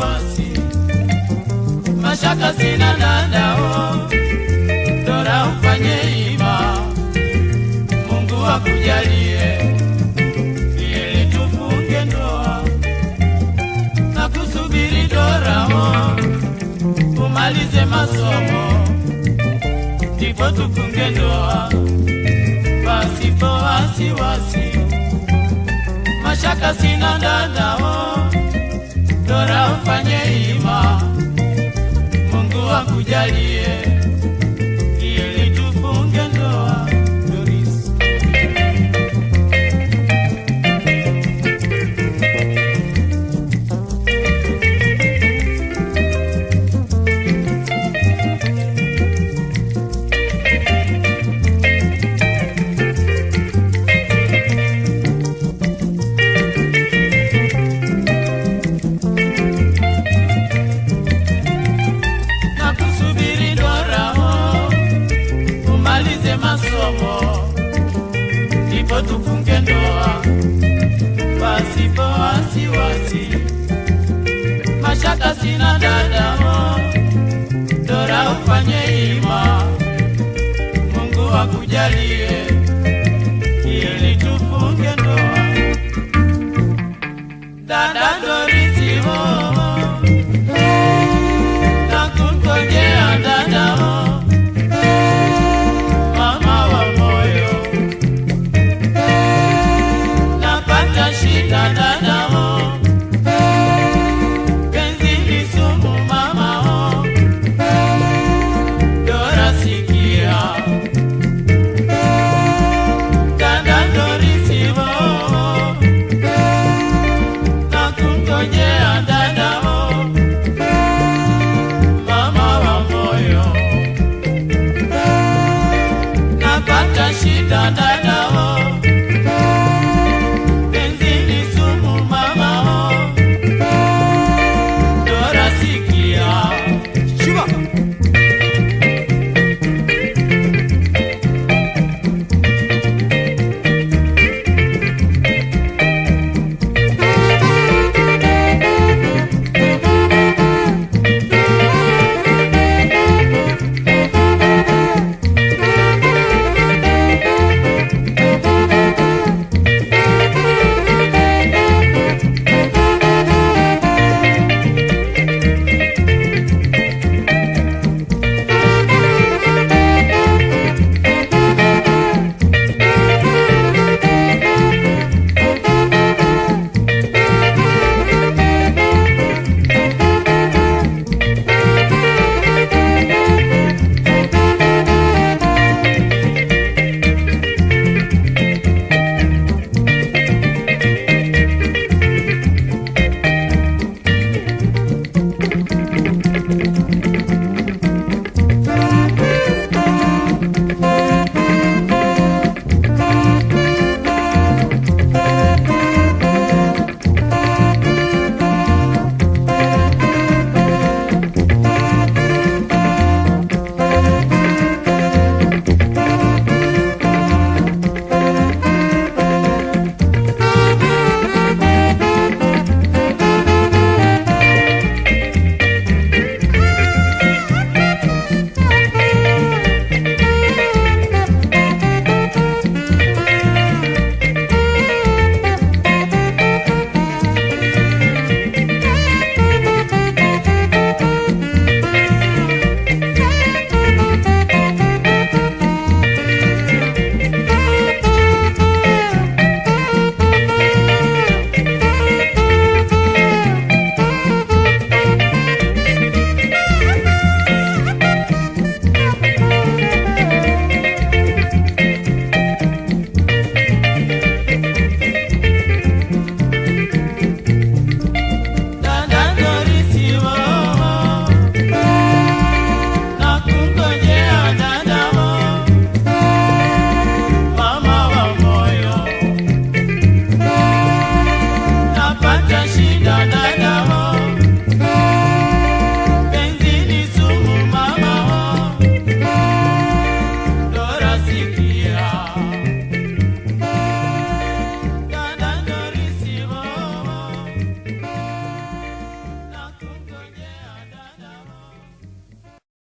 wasiwasi. Mashaka sina dadao, Dora ufanye ima, Mungu akujalie. Ili tufunge ndoa. Na kusubiri Dora oh, umalize masomo. Ndipo tufunge ndoa. Pasipo wasiwasi. Mashaka sina dadao, Dora ufanye ima, Mungu akujalie akujalie ili tufunge ndoa. Dada